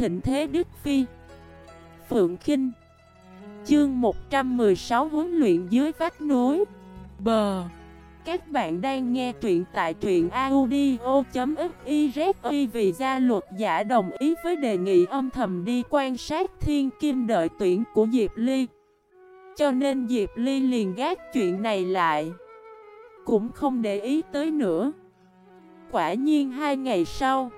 thịnh thế Đức Phi. Phượng Kinh. Chương 116 huấn luyện dưới vách núi. Bờ Các bạn đang nghe truyện tại truyện audio.xyz Vì gia luật giả đồng ý với đề nghị âm thầm đi quan sát thiên kim đợi tuyển của Diệp Ly. Cho nên Diệp Ly liền gác chuyện này lại. Cũng không để ý tới nữa. Quả nhiên hai ngày sau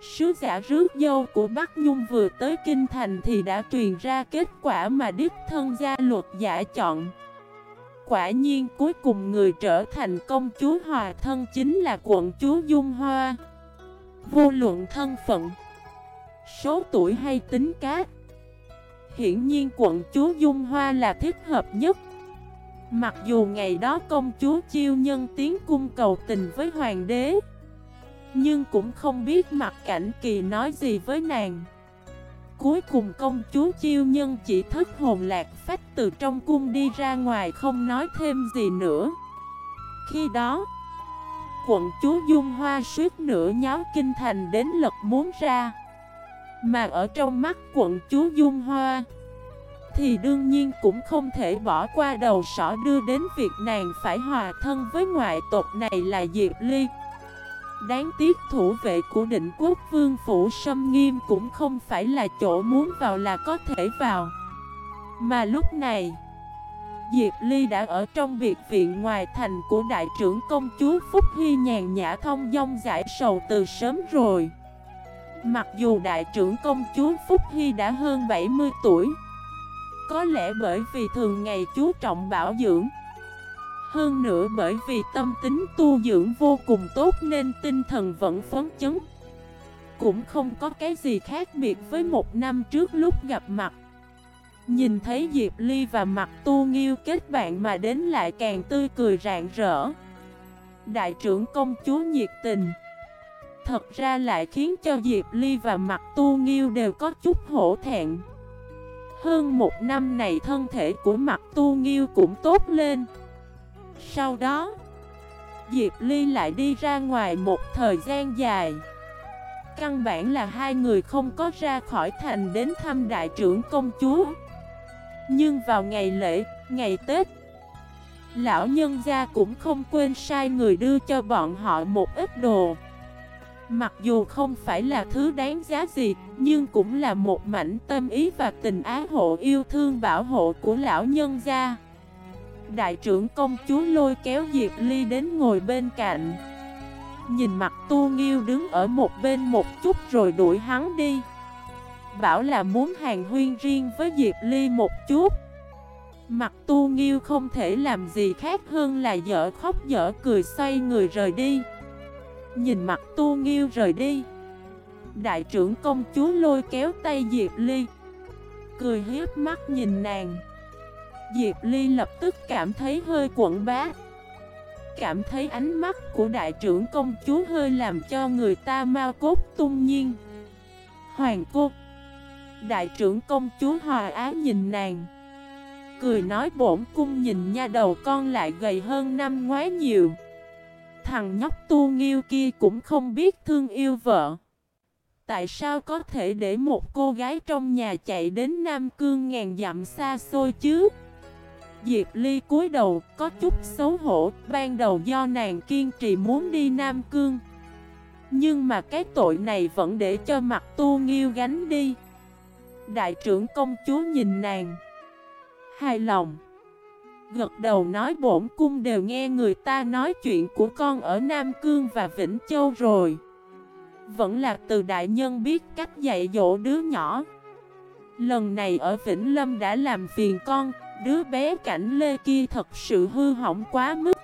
Sứ giả rước dâu của Bắc Nhung vừa tới Kinh Thành thì đã truyền ra kết quả mà Đức Thân Gia luật giả chọn. Quả nhiên cuối cùng người trở thành công chúa Hòa Thân chính là quận chúa Dung Hoa. Vô luận thân phận, số tuổi hay tính cá, Hiển nhiên quận chúa Dung Hoa là thích hợp nhất. Mặc dù ngày đó công chúa chiêu nhân tiến cung cầu tình với hoàng đế nhưng cũng không biết mặt cảnh kỳ nói gì với nàng. Cuối cùng công chúa chiêu nhân chỉ thất hồn lạc phách từ trong cung đi ra ngoài không nói thêm gì nữa. Khi đó, Quận chúa Dung Hoa suýt nửa nháo kinh thành đến lật muốn ra. Mà ở trong mắt quận chúa Dung Hoa, Thì đương nhiên cũng không thể bỏ qua đầu sỏ đưa đến việc nàng phải hòa thân với ngoại tộc này là Diệp Ly Đáng tiếc thủ vệ của định quốc vương phủ sâm nghiêm cũng không phải là chỗ muốn vào là có thể vào. Mà lúc này, Diệp Ly đã ở trong biệt viện ngoài thành của đại trưởng công chúa Phúc Hy nhàn nhã thông dong giải sầu từ sớm rồi. Mặc dù đại trưởng công chúa Phúc Hy đã hơn 70 tuổi, Có lẽ bởi vì thường ngày chú trọng bảo dưỡng hơn nữa bởi vì tâm tính tu dưỡng vô cùng tốt nên tinh thần vẫn phấn chấn. Cũng không có cái gì khác biệt với một năm trước lúc gặp mặt. Nhìn thấy Diệp Ly và mặt tu nghiêu kết bạn mà đến lại càng tươi cười rạng rỡ. Đại trưởng công chúa nhiệt tình. Thật ra lại khiến cho Diệp Ly và mặt tu nghiêu đều có chút hổ thẹn. Hơn một năm này thân thể của mặt tu nghiêu cũng tốt lên sau đó, Diệp Ly lại đi ra ngoài một thời gian dài. Căn bản là hai người không có ra khỏi thành đến thăm đại trưởng công chúa. Nhưng vào ngày lễ, ngày Tết, lão nhân gia cũng không quên sai người đưa cho bọn họ một ít đồ. Mặc dù không phải là thứ đáng giá gì, nhưng cũng là một mảnh tâm ý và tình ái hộ yêu thương bảo hộ của lão nhân gia. Đại trưởng công chúa lôi kéo Diệp Ly đến ngồi bên cạnh. Nhìn mặt tu nghiêu đứng ở một bên một chút rồi đuổi hắn đi. Bảo là muốn hàng huyên riêng với Diệp Ly một chút. Mặt tu nghiêu không thể làm gì khác hơn là dở khóc dở cười xoay người rời đi. Nhìn mặt tu nghiêu rời đi, Đại trưởng công chúa lôi kéo tay Diệp Ly, Cười hiếp mắt nhìn nàng. Diệp Ly lập tức cảm thấy hơi quẩn bá. Cảm thấy ánh mắt của đại trưởng công chúa hơi làm cho người ta mau cốt tung nhiên. Hoàng cô, Đại trưởng công chúa hòa á nhìn nàng. Cười nói bổn cung nhìn nha đầu con lại gầy hơn năm ngoái nhiều. Thằng nhóc tu nghiêu kia cũng không biết thương yêu vợ. Tại sao có thể để một cô gái trong nhà chạy đến Nam Cương ngàn dặm xa xôi chứ? Diệp Ly cúi đầu, có chút xấu hổ, Ban đầu do nàng kiên trì muốn đi Nam Cương. Nhưng mà cái tội này vẫn để cho mặt tu nghiêu gánh đi. Đại trưởng công chúa nhìn nàng. Hài lòng. Gật đầu nói bổn cung đều nghe người ta nói chuyện của con ở Nam Cương và Vĩnh Châu rồi. Vẫn là từ đại nhân biết cách dạy dỗ đứa nhỏ. Lần này ở Vĩnh Lâm đã làm phiền con Đứa bé cảnh lê kia thật sự hư hỏng quá mức.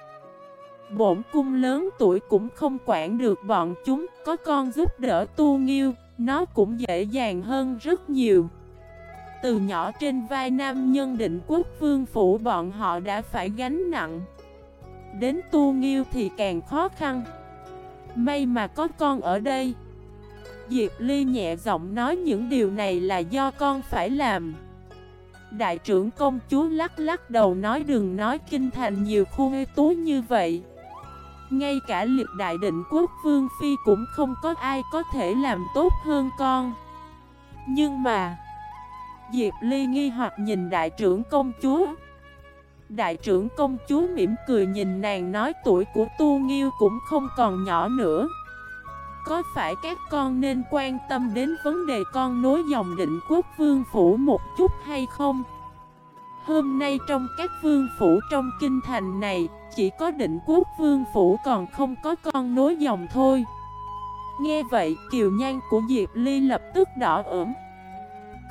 Bổn cung lớn tuổi cũng không quản được bọn chúng, Có con giúp đỡ tu nghiêu, Nó cũng dễ dàng hơn rất nhiều. Từ nhỏ trên vai nam nhân định quốc vương phủ bọn họ đã phải gánh nặng. Đến tu nghiêu thì càng khó khăn. May mà có con ở đây. Diệp Ly nhẹ giọng nói những điều này là do con phải làm. Đại trưởng công chúa lắc lắc đầu nói đừng nói kinh thành nhiều khu hê tú như vậy. Ngay cả liệt đại định quốc vương phi cũng không có ai có thể làm tốt hơn con. Nhưng mà, Diệp Ly nghi hoặc nhìn đại trưởng công chúa. Đại trưởng công chúa mỉm cười nhìn nàng nói tuổi của Tu Nghiêu cũng không còn nhỏ nữa. Có phải các con nên quan tâm đến vấn đề con nối dòng định quốc vương phủ một chút hay không? Hôm nay trong các vương phủ trong kinh thành này, Chỉ có định quốc vương phủ còn không có con nối dòng thôi. Nghe vậy, kiều nhan của Diệp Ly lập tức đỏ ửng.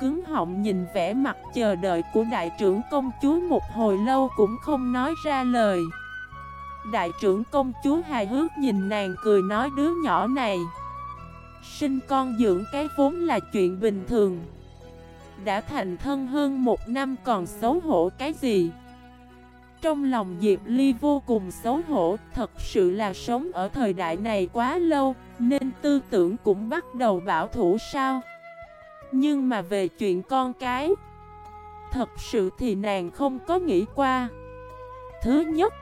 Cứng họng nhìn vẻ mặt chờ đợi của đại trưởng công chúa một hồi lâu cũng không nói ra lời. Đại trưởng công chúa hài hước nhìn nàng cười nói đứa nhỏ này. Sinh con dưỡng cái vốn là chuyện bình thường. Đã thành thân hơn một năm còn xấu hổ cái gì? Trong lòng Diệp Ly vô cùng xấu hổ, Thật sự là sống ở thời đại này quá lâu, Nên tư tưởng cũng bắt đầu bảo thủ sao? Nhưng mà về chuyện con cái, Thật sự thì nàng không có nghĩ qua. Thứ nhất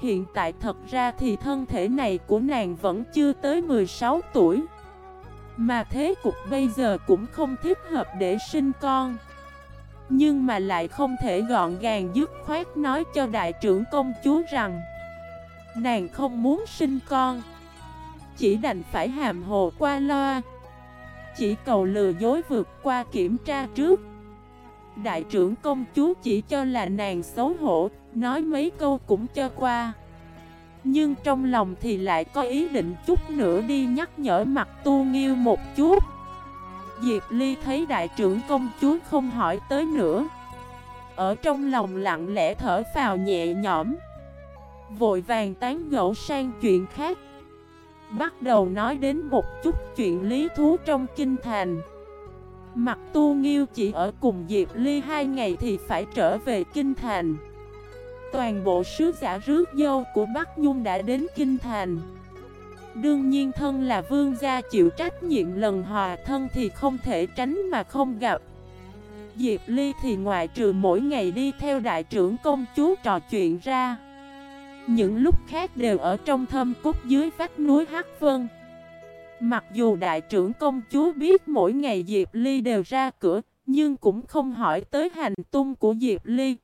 Hiện tại thật ra thì thân thể này của nàng vẫn chưa tới 16 tuổi. Mà thế cục bây giờ cũng không thích hợp để sinh con. Nhưng mà lại không thể gọn gàng dứt khoát nói cho đại trưởng công chúa rằng, Nàng không muốn sinh con. Chỉ đành phải hàm hồ qua loa. Chỉ cầu lừa dối vượt qua kiểm tra trước. Đại trưởng công chúa chỉ cho là nàng xấu hổ, Nói mấy câu cũng cho qua. Nhưng trong lòng thì lại có ý định chút nữa đi nhắc nhở mặt tu nghiêu một chút. Diệp Ly thấy đại trưởng công chúa không hỏi tới nữa. Ở trong lòng lặng lẽ thở phào nhẹ nhõm. Vội vàng tán gẫu sang chuyện khác. Bắt đầu nói đến một chút chuyện lý thú trong kinh thành. Mặt tu nghiêu chỉ ở cùng Diệp Ly hai ngày thì phải trở về kinh thành. Toàn bộ sứ giả rước dâu của Bắc Nhung đã đến kinh thành. Đương nhiên thân là vương gia chịu trách nhiệm lần hòa thân thì không thể tránh mà không gặp. Diệp Ly thì ngoại trừ mỗi ngày đi theo đại trưởng công chúa trò chuyện ra. Những lúc khác đều ở trong thâm cốt dưới vách núi Hắc Vân. Mặc dù đại trưởng công chúa biết mỗi ngày Diệp Ly đều ra cửa, Nhưng cũng không hỏi tới hành tung của Diệp Ly.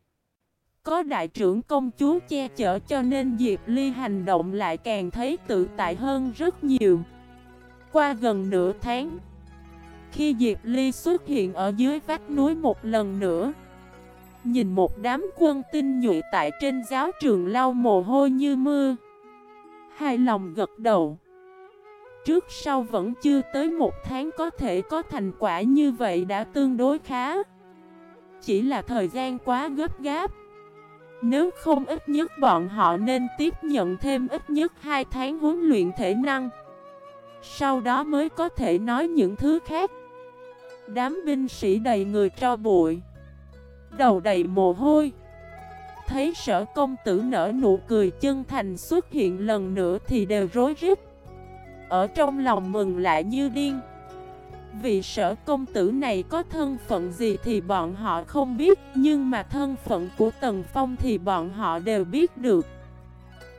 Có đại trưởng công chúa che chở cho nên Diệp Ly hành động lại càng thấy tự tại hơn rất nhiều. Qua gần nửa tháng, Khi Diệp Ly xuất hiện ở dưới vách núi một lần nữa, Nhìn một đám quân tinh nhuệ tại trên giáo trường lau mồ hôi như mưa. Hai lòng gật đầu. Trước sau vẫn chưa tới một tháng có thể có thành quả như vậy đã tương đối khá. Chỉ là thời gian quá gấp gáp. Nếu không ít nhất bọn họ nên tiếp nhận thêm ít nhất 2 tháng huấn luyện thể năng. Sau đó mới có thể nói những thứ khác. Đám binh sĩ đầy người cho bụi. Đầu đầy mồ hôi. Thấy sở công tử nở nụ cười chân thành xuất hiện lần nữa thì đều rối rít. Ở trong lòng mừng lại như điên. Vì sở công tử này có thân phận gì thì bọn họ không biết, Nhưng mà thân phận của Tần Phong thì bọn họ đều biết được.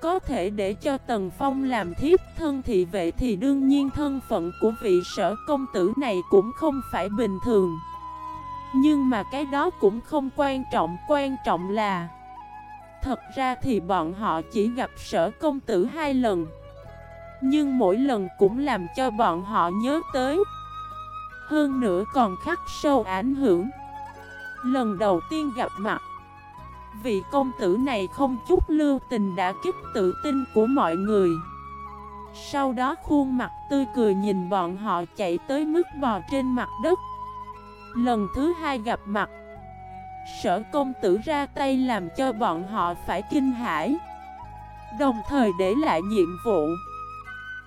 Có thể để cho Tần Phong làm thiếp thân thị vệ thì đương nhiên thân phận của vị sở công tử này cũng không phải bình thường. Nhưng mà cái đó cũng không quan trọng Quan trọng là Thật ra thì bọn họ chỉ gặp sở công tử hai lần. Nhưng mỗi lần cũng làm cho bọn họ nhớ tới. Hơn nữa còn khắc sâu ảnh hưởng. Lần đầu tiên gặp mặt, Vị công tử này không chút lưu tình đã kích tự tin của mọi người. Sau đó khuôn mặt tươi cười nhìn bọn họ chạy tới mức bò trên mặt đất. Lần thứ hai gặp mặt, Sở công tử ra tay làm cho bọn họ phải kinh hãi. Đồng thời để lại nhiệm vụ.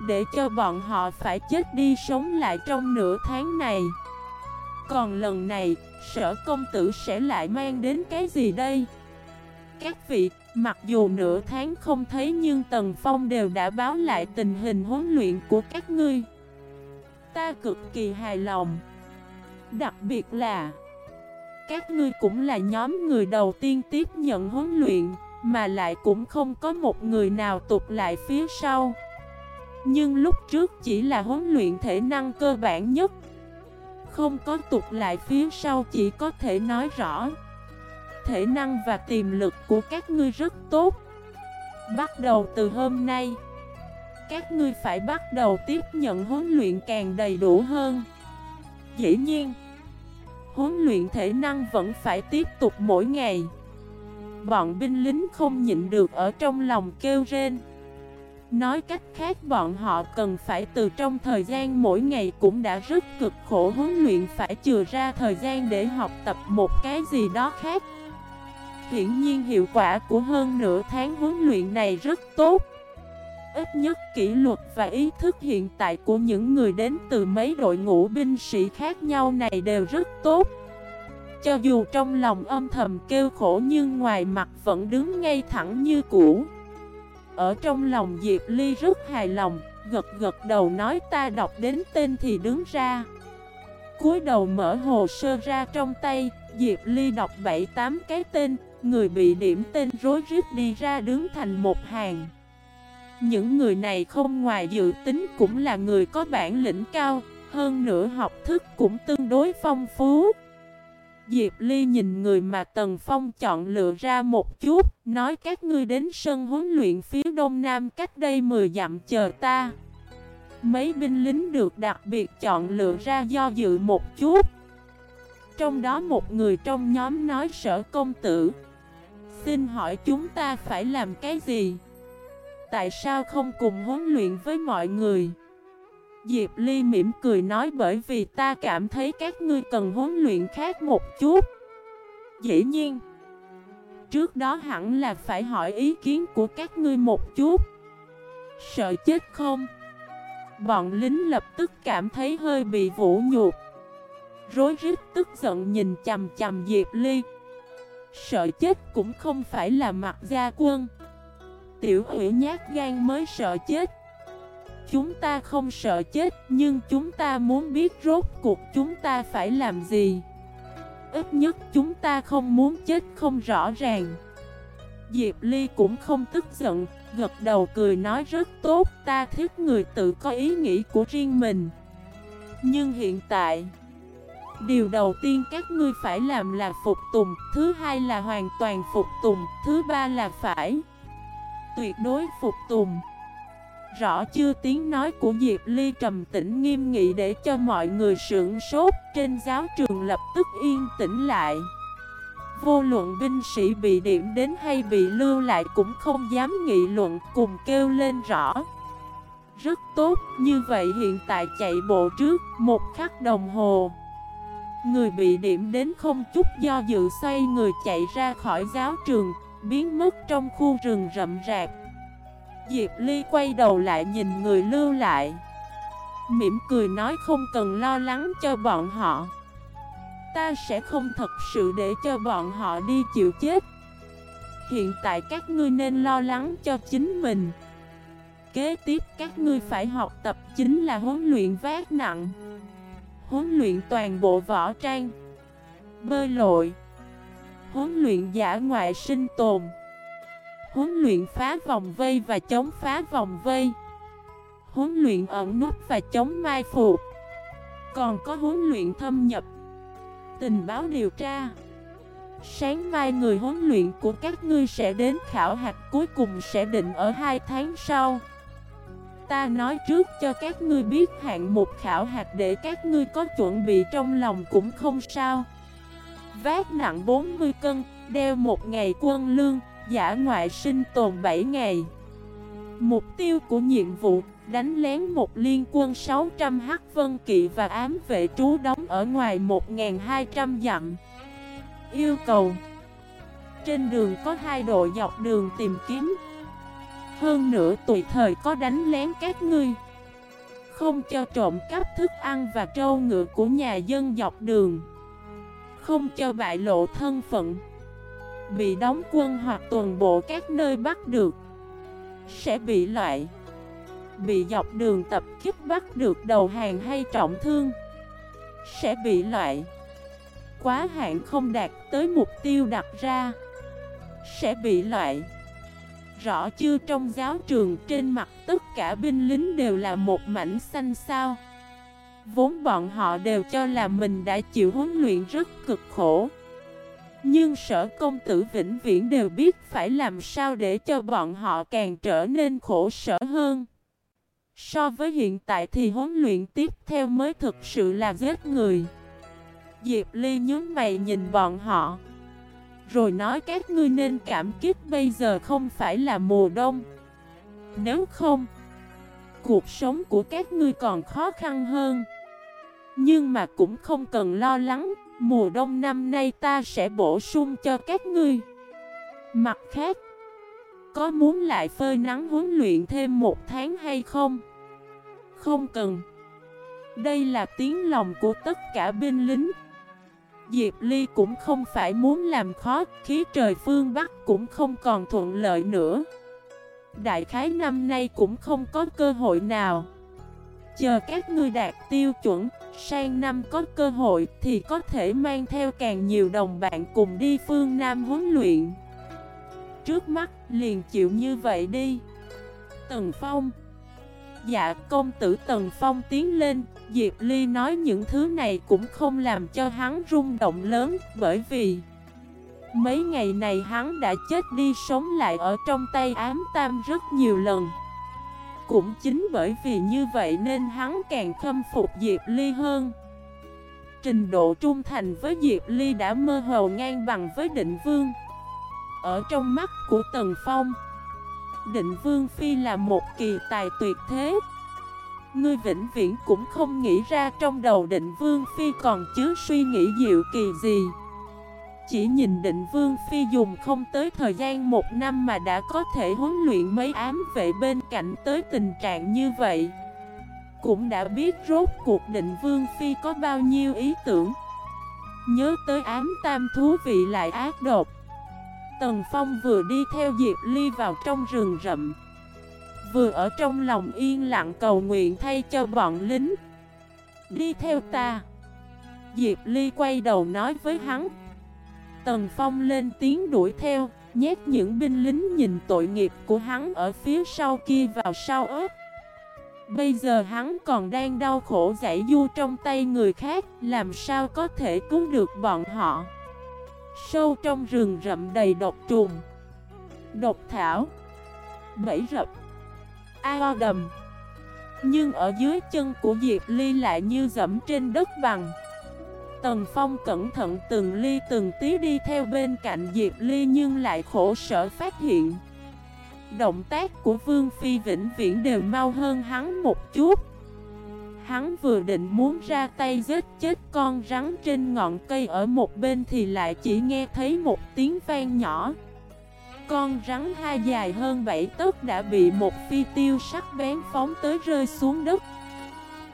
Để cho bọn họ phải chết đi sống lại trong nửa tháng này. Còn lần này, sở công tử sẽ lại mang đến cái gì đây? Các vị, mặc dù nửa tháng không thấy nhưng Tần Phong đều đã báo lại tình hình huấn luyện của các ngươi. Ta cực kỳ hài lòng. Đặc biệt là Các ngươi cũng là nhóm người đầu tiên tiếp nhận huấn luyện Mà lại cũng không có một người nào tụt lại phía sau. Nhưng lúc trước chỉ là huấn luyện thể năng cơ bản nhất. Không có tục lại phía sau chỉ có thể nói rõ. Thể năng và tiềm lực của các ngươi rất tốt. Bắt đầu từ hôm nay, Các ngươi phải bắt đầu tiếp nhận huấn luyện càng đầy đủ hơn. Dĩ nhiên, Huấn luyện thể năng vẫn phải tiếp tục mỗi ngày. Bọn binh lính không nhịn được ở trong lòng kêu rên. Nói cách khác, bọn họ cần phải từ trong thời gian mỗi ngày cũng đã rất cực khổ huấn luyện phải chừa ra thời gian để học tập một cái gì đó khác. Hiển nhiên hiệu quả của hơn nửa tháng huấn luyện này rất tốt. Ít nhất kỷ luật và ý thức hiện tại của những người đến từ mấy đội ngũ binh sĩ khác nhau này đều rất tốt. Cho dù trong lòng âm thầm kêu khổ nhưng ngoài mặt vẫn đứng ngay thẳng như cũ ở trong lòng Diệp Ly rất hài lòng, gật gật đầu nói ta đọc đến tên thì đứng ra. cúi đầu mở hồ sơ ra trong tay, Diệp Ly đọc 7-8 cái tên, người bị điểm tên rối rít đi ra đứng thành một hàng. Những người này không ngoài dự tính cũng là người có bản lĩnh cao, hơn nữa học thức cũng tương đối phong phú. Diệp Ly nhìn người mà Tần Phong chọn lựa ra một chút, nói các ngươi đến sân huấn luyện phía đông nam cách đây 10 dặm chờ ta. Mấy binh lính được đặc biệt chọn lựa ra do dự một chút. Trong đó một người trong nhóm nói sở công tử. Xin hỏi chúng ta phải làm cái gì? Tại sao không cùng huấn luyện với mọi người? Diệp Ly mỉm cười nói bởi vì ta cảm thấy các ngươi cần huấn luyện khác một chút. Dĩ nhiên, Trước đó hẳn là phải hỏi ý kiến của các ngươi một chút. Sợ chết không? Bọn lính lập tức cảm thấy hơi bị vũ nhục. Rối rít tức giận nhìn chầm chầm Diệp Ly. Sợ chết cũng không phải là mặt gia quân. Tiểu hủy nhát gan mới sợ chết. Chúng ta không sợ chết, nhưng chúng ta muốn biết rốt cuộc chúng ta phải làm gì. Ít nhất chúng ta không muốn chết không rõ ràng. Diệp Ly cũng không tức giận, Gật đầu cười nói rất tốt, Ta thích người tự có ý nghĩ của riêng mình. Nhưng hiện tại, Điều đầu tiên các ngươi phải làm là phục tùng, Thứ hai là hoàn toàn phục tùng, Thứ ba là phải Tuyệt đối phục tùng. Rõ chưa tiếng nói của Diệp Ly trầm tĩnh nghiêm nghị để cho mọi người sưởng sốt. Trên giáo trường lập tức yên tĩnh lại. Vô luận binh sĩ bị điểm đến hay bị lưu lại cũng không dám nghị luận cùng kêu lên rõ. Rất tốt, như vậy hiện tại chạy bộ trước một khắc đồng hồ. Người bị điểm đến không chút do dự xoay người chạy ra khỏi giáo trường Biến mất trong khu rừng rậm rạp. Diệp Ly quay đầu lại nhìn người lưu lại. Mỉm cười nói không cần lo lắng cho bọn họ. Ta sẽ không thật sự để cho bọn họ đi chịu chết. Hiện tại các ngươi nên lo lắng cho chính mình. Kế tiếp các ngươi phải học tập chính là huấn luyện vác nặng. Huấn luyện toàn bộ võ trang. Bơi lội. Huấn luyện giả ngoại sinh tồn. Huấn luyện phá vòng vây và chống phá vòng vây. Huấn luyện ẩn nút và chống mai phục. Còn có huấn luyện thâm nhập. Tình báo điều tra. Sáng mai người huấn luyện của các ngươi sẽ đến khảo hạch cuối cùng sẽ định ở hai tháng sau. Ta nói trước cho các ngươi biết hạng mục khảo hạch để các ngươi có chuẩn bị trong lòng cũng không sao. Vác nặng 40 cân, đeo một ngày quân lương giả ngoại sinh tồn 7 ngày. Mục tiêu của nhiệm vụ, đánh lén một liên quân 600 hắc vân kỵ và ám vệ trú đóng ở ngoài 1.200 dặm. Yêu cầu, Trên đường có hai đội dọc đường tìm kiếm. Hơn nữa tùy thời có đánh lén các ngươi. Không cho trộm cắp thức ăn và trâu ngựa của nhà dân dọc đường. Không cho bại lộ thân phận. Bị đóng quân hoặc tuần bộ các nơi bắt được. Sẽ bị loại, Bị dọc đường tập kích bắt được đầu hàng hay trọng thương. Sẽ bị loại, Quá hạn không đạt tới mục tiêu đặt ra. Sẽ bị loại, Rõ chưa trong giáo trường trên mặt tất cả binh lính đều là một mảnh xanh sao. Vốn bọn họ đều cho là mình đã chịu huấn luyện rất cực khổ. Nhưng sở công tử vĩnh viễn đều biết phải làm sao để cho bọn họ càng trở nên khổ sở hơn. So với hiện tại thì huấn luyện tiếp theo mới thực sự là giết người. Diệp Ly nhớ mày nhìn bọn họ, Rồi nói, các ngươi nên cảm kích, bây giờ không phải là mùa đông. Nếu không, Cuộc sống của các ngươi còn khó khăn hơn. Nhưng mà cũng không cần lo lắng Mùa đông năm nay ta sẽ bổ sung cho các ngươi. Mặt khác, Có muốn lại phơi nắng huấn luyện thêm một tháng hay không? Không cần. Đây là tiếng lòng của tất cả binh lính. Diệp Ly cũng không phải muốn làm khó, Khí trời phương Bắc cũng không còn thuận lợi nữa. Đại khái năm nay cũng không có cơ hội nào. Chờ các ngươi đạt tiêu chuẩn, Sang năm có cơ hội thì có thể mang theo càng nhiều đồng bạn cùng đi phương Nam huấn luyện. Trước mắt, liền chịu như vậy đi. Tần Phong. Dạ công tử Tần Phong tiến lên. Diệp Ly nói những thứ này cũng không làm cho hắn rung động lớn, Bởi vì Mấy ngày này hắn đã chết đi sống lại ở trong tay ám tam rất nhiều lần. Cũng chính bởi vì như vậy nên hắn càng khâm phục Diệp Ly hơn. Trình độ trung thành với Diệp Ly đã mơ hồ ngang bằng với định vương. Ở trong mắt của Tần Phong, Định Vương Phi là một kỳ tài tuyệt thế. Ngươi vĩnh viễn cũng không nghĩ ra trong đầu định Vương Phi còn chứa suy nghĩ diệu kỳ gì. Chỉ nhìn định Vương Phi dùng không tới thời gian một năm mà đã có thể huấn luyện mấy ám vệ bên cạnh tới tình trạng như vậy. Cũng đã biết rốt cuộc định Vương Phi có bao nhiêu ý tưởng. Nhớ tới ám tam thú vị lại ác độc. Tần Phong vừa đi theo Diệp Ly vào trong rừng rậm. Vừa ở trong lòng yên lặng cầu nguyện thay cho bọn lính. Đi theo ta. Diệp Ly quay đầu nói với hắn. Tần Phong lên tiếng đuổi theo, Nhét những binh lính nhìn tội nghiệp của hắn ở phía sau kia vào sau ớt. Bây giờ hắn còn đang đau khổ giải du trong tay người khác, Làm sao có thể cứu được bọn họ? Sâu trong rừng rậm đầy độc trùng, Độc thảo, Bẫy rập Ao đầm. Nhưng ở dưới chân của Diệp Ly lại như dẫm trên đất bằng. Tần Phong cẩn thận từng ly từng tí đi theo bên cạnh Diệp Ly nhưng lại khổ sở phát hiện. Động tác của Vương Phi vĩnh viễn đều mau hơn hắn một chút. Hắn vừa định muốn ra tay giết chết con rắn trên ngọn cây ở một bên thì lại chỉ nghe thấy một tiếng vang nhỏ. Con rắn hai dài hơn 7 tấc đã bị một phi tiêu sắc bén phóng tới rơi xuống đất.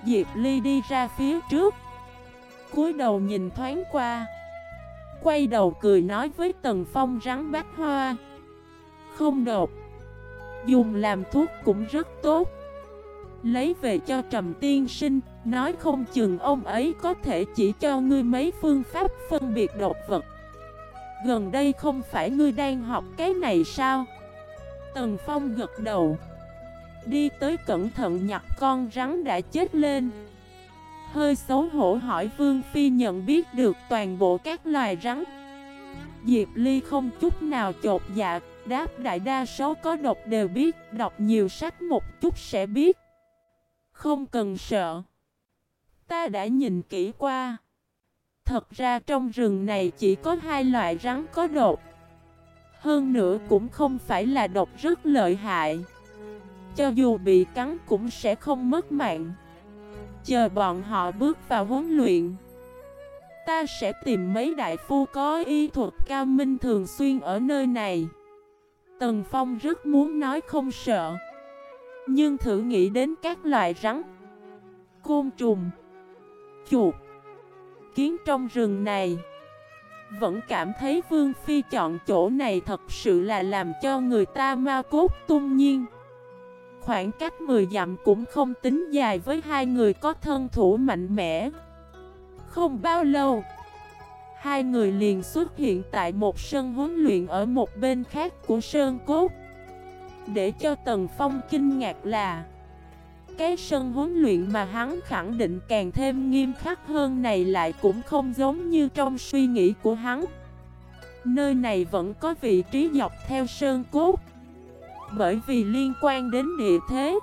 Diệp Ly đi ra phía trước cúi đầu nhìn thoáng qua. Quay đầu cười nói với Tần Phong rắn bát hoa. Không đột. Dùng làm thuốc cũng rất tốt. Lấy về cho Trầm Tiên Sinh, Nói không chừng ông ấy có thể chỉ cho ngươi mấy phương pháp phân biệt độc vật. Gần đây không phải ngươi đang học cái này sao? Tần Phong gật đầu. Đi tới cẩn thận nhặt con rắn đã chết lên. Hơi xấu hổ hỏi Vương Phi nhận biết được toàn bộ các loài rắn Diệp Ly không chút nào chột dạ Đáp đại đa số có độc đều biết, Đọc nhiều sách một chút sẽ biết không cần sợ. Ta đã nhìn kỹ qua. Thật ra trong rừng này chỉ có hai loại rắn có độc. Hơn nữa cũng không phải là độc rất lợi hại. Cho dù bị cắn cũng sẽ không mất mạng. Chờ bọn họ bước vào huấn luyện. Ta sẽ tìm mấy đại phu có y thuật cao minh thường xuyên ở nơi này. Tần Phong rất muốn nói không sợ. Nhưng thử nghĩ đến các loại rắn, Côn trùng, Chuột, Kiến trong rừng này, Vẫn cảm thấy Vương Phi chọn chỗ này thật sự là làm cho người ta ma cốt tung nhiên Khoảng cách 10 dặm cũng không tính dài với hai người có thân thủ mạnh mẽ. Không bao lâu, Hai người liền xuất hiện tại một sân huấn luyện ở một bên khác của Sơn Cốt. Để cho Tần Phong kinh ngạc là, cái sân huấn luyện mà hắn khẳng định càng thêm nghiêm khắc hơn này lại cũng không giống như trong suy nghĩ của hắn. Nơi này vẫn có vị trí dọc theo sơn cốt. Bởi vì liên quan đến địa thế,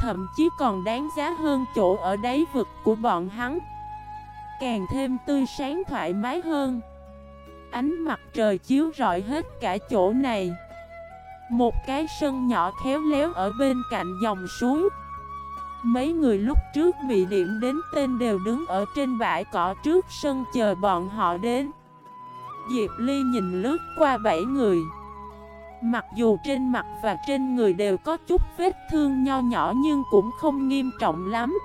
Thậm chí còn đáng giá hơn chỗ ở đáy vực của bọn hắn. Càng thêm tươi sáng thoải mái hơn, Ánh mặt trời chiếu rọi hết cả chỗ này. Một cái sân nhỏ khéo léo ở bên cạnh dòng suối. Mấy người lúc trước bị điểm đến tên đều đứng ở trên bãi cỏ trước sân chờ bọn họ đến. Diệp Ly nhìn lướt qua bảy người. Mặc dù trên mặt và trên người đều có chút vết thương nho nhỏ nhưng cũng không nghiêm trọng lắm.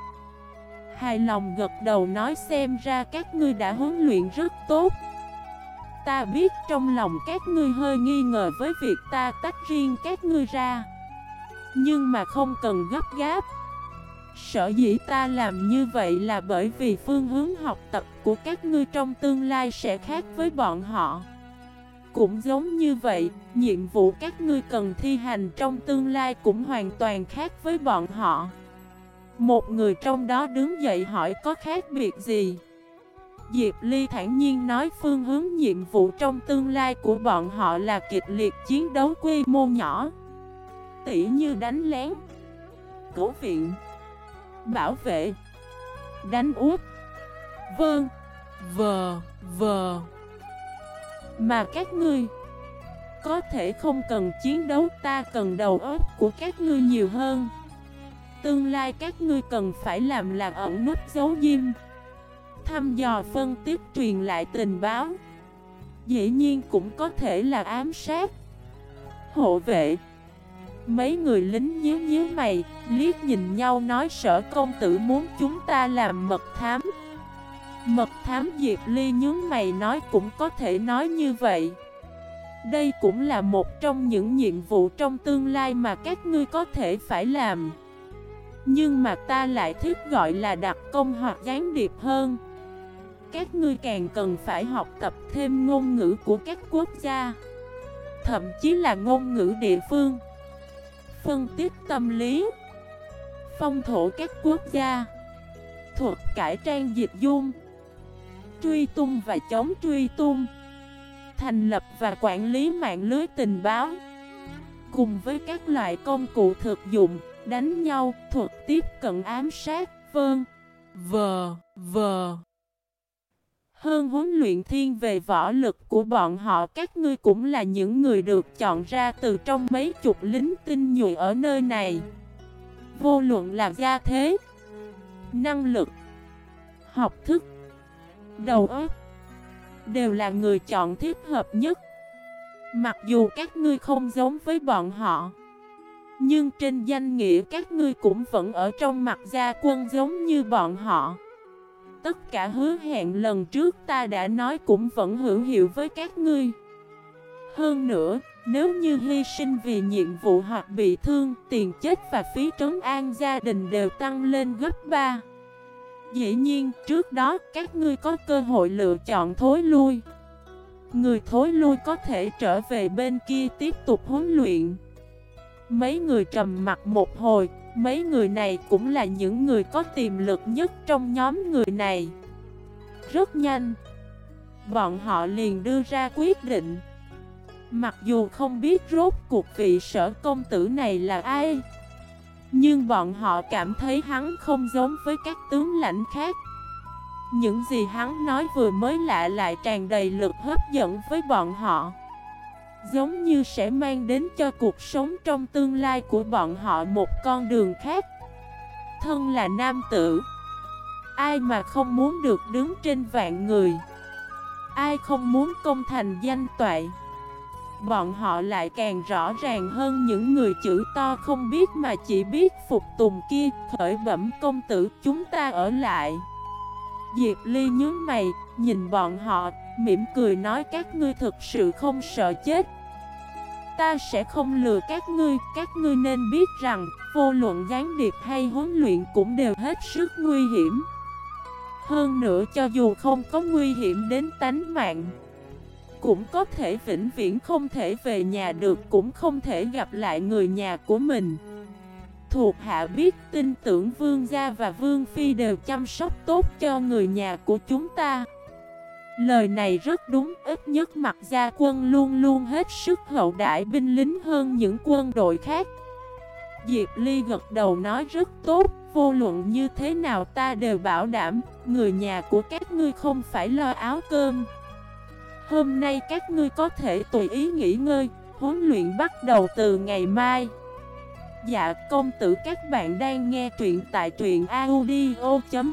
Hài lòng gật đầu nói xem ra các ngươi đã huấn luyện rất tốt. Ta biết trong lòng các ngươi hơi nghi ngờ với việc ta tách riêng các ngươi ra. Nhưng mà không cần gấp gáp. Sở dĩ ta làm như vậy là bởi vì phương hướng học tập của các ngươi trong tương lai sẽ khác với bọn họ. Cũng giống như vậy, nhiệm vụ các ngươi cần thi hành trong tương lai cũng hoàn toàn khác với bọn họ. Một người trong đó đứng dậy hỏi có khác biệt gì? Diệp Ly thản nhiên nói phương hướng nhiệm vụ trong tương lai của bọn họ là kịch liệt chiến đấu quy mô nhỏ. Tỉ như đánh lén cổ viện Bảo vệ Đánh út, vơn, Vờ Vờ. Mà các ngươi Có thể không cần chiến đấu ta cần đầu óc của các ngươi nhiều hơn. Tương lai các ngươi cần phải làm là ẩn nút giấu diêm. Thăm dò phân tích truyền lại tình báo. Dĩ nhiên cũng có thể là ám sát. Hộ vệ. Mấy người lính nhíu nhíu mày, liếc nhìn nhau nói sở công tử muốn chúng ta làm mật thám. Mật thám Diệp Ly nhướng mày nói cũng có thể nói như vậy. Đây cũng là một trong những nhiệm vụ trong tương lai mà các ngươi có thể phải làm. Nhưng mà ta lại thích gọi là đặc công hoặc gián điệp hơn. Các ngươi càng cần phải học tập thêm ngôn ngữ của các quốc gia. Thậm chí là ngôn ngữ địa phương phân tích tâm lý, Phong thổ các quốc gia, Thuật cải trang dịch dung Truy tung và chống truy tung Thành lập và quản lý mạng lưới tình báo Cùng với các loại công cụ thực dụng Đánh nhau, thuật tiếp cận ám sát, vân Vờ, vờ hơn huấn luyện thiên về võ lực của bọn họ các ngươi cũng là những người được chọn ra từ trong mấy chục lính tinh nhuệ ở nơi này. Vô luận là gia thế, năng lực, học thức, đầu óc, đều là người chọn thích hợp nhất. Mặc dù các ngươi không giống với bọn họ, nhưng trên danh nghĩa các ngươi cũng vẫn ở trong mặt gia quân giống như bọn họ tất cả hứa hẹn lần trước ta đã nói cũng vẫn hữu hiệu với các ngươi. Hơn nữa, nếu như hy sinh vì nhiệm vụ hoặc bị thương, tiền chết và phí trấn an gia đình đều tăng lên gấp 3. Dĩ nhiên, trước đó các ngươi có cơ hội lựa chọn thối lui. Người thối lui có thể trở về bên kia tiếp tục huấn luyện. Mấy người trầm mặt một hồi, Mấy người này cũng là những người có tiềm lực nhất trong nhóm người này Rất nhanh Bọn họ liền đưa ra quyết định Mặc dù không biết rốt cuộc vị sở công tử này là ai nhưng bọn họ cảm thấy hắn không giống với các tướng lãnh khác. Những gì hắn nói vừa mới lạ lại tràn đầy lực hấp dẫn với bọn họ. Giống như sẽ mang đến cho cuộc sống trong tương lai của bọn họ một con đường khác. Thân là nam tử, Ai mà không muốn được đứng trên vạn người? Ai không muốn công thành danh toại? Bọn họ lại càng rõ ràng hơn những người chữ to không biết mà chỉ biết phục tùng kia Khởi bẩm công tử chúng ta ở lại Diệp Ly nhớ mày, nhìn bọn họ, mỉm cười nói các ngươi thực sự không sợ chết Ta sẽ không lừa các ngươi, các ngươi nên biết rằng, vô luận gián điệp hay huấn luyện cũng đều hết sức nguy hiểm. Hơn nữa cho dù không có nguy hiểm đến tánh mạng, cũng có thể vĩnh viễn không thể về nhà được, cũng không thể gặp lại người nhà của mình. thuộc hạ biết tin tưởng vương gia và vương phi đều chăm sóc tốt cho người nhà của chúng ta. Lời này rất đúng, ít nhất mặt gia quân luôn luôn hết sức hậu đại binh lính hơn những quân đội khác. Diệp Ly gật đầu nói rất tốt, vô luận như thế nào ta đều bảo đảm, người nhà của các ngươi không phải lo áo cơm. Hôm nay các ngươi có thể tùy ý nghỉ ngơi, huấn luyện bắt đầu từ ngày mai. Dạ công tử các bạn đang nghe truyện tại truyện audio.fif